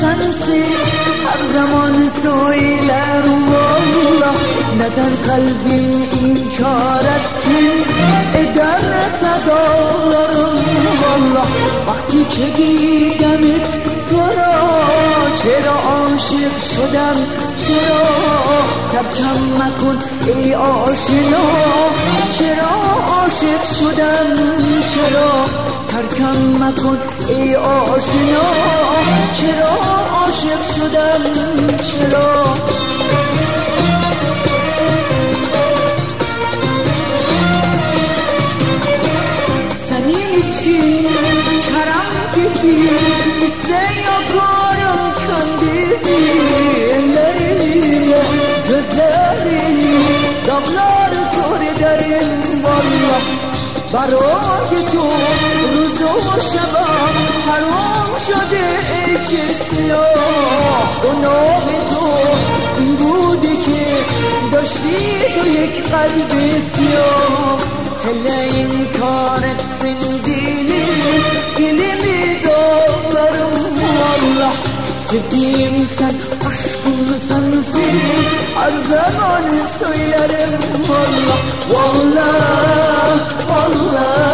sensin Her zaman söyler valla Neden kalbim inkar etsin Eder sadalarım valla Vakti که دیدمت تو را چرا عاشق شدم چرا ترکم مکن ای آشنا چرا عاشق شدم چرا ترکم مکن ای آشنا چرا عاشق شدم؟ چرا؟ سنی چی کرم که کی بسته یا کن برای تو روز و شبم حرام شده ای چشم گناه تو این بودی که داشتی تو یک قلب سیاه hele inkar etsin dilim Dilimi dağlarım valla Sevdiğim sen aşkım sensin Her zaman söylerim valla Valla bana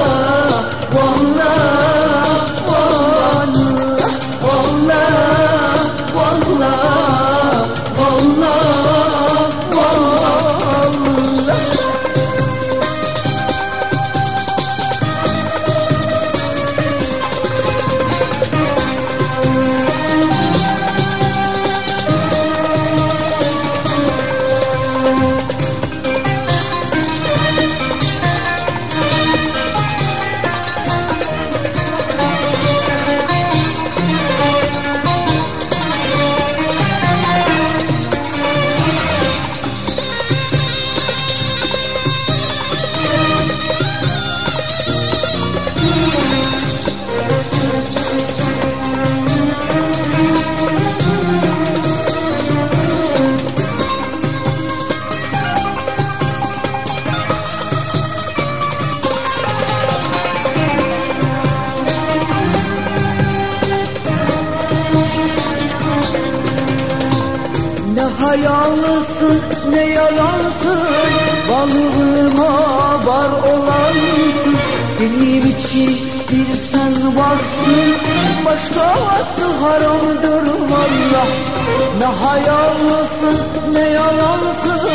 Ne hayalısın ne yalansın? Balığıma var olansın Benim için bir sen varsın. Başkası haramdır valla. Ne hayalısın ne yalansın?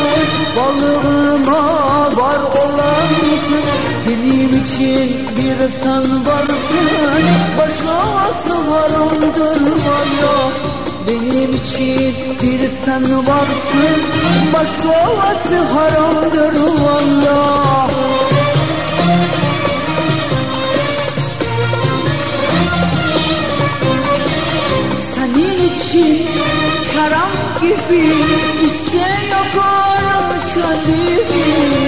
Balığıma var olansın Benim için bir sen varsın bir sen varsın Başkası haramdır valla Senin için karam gibi isteyiyorum kendimi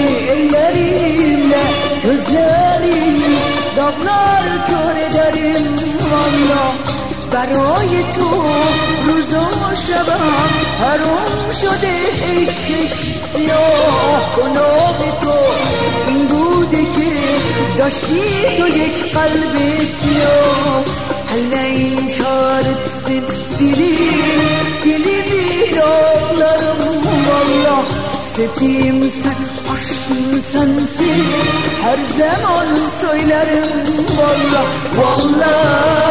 برای تو روز و شبم حرام شده ای چشم سیاه گناه تو این بوده که داشتی تو یک قلب سیاه حل این کارت سن دیلی دیلی بیرارlarım valla Sevdiğim sen aşkım sensin Her zaman söylerim valla Valla valla